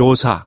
교사.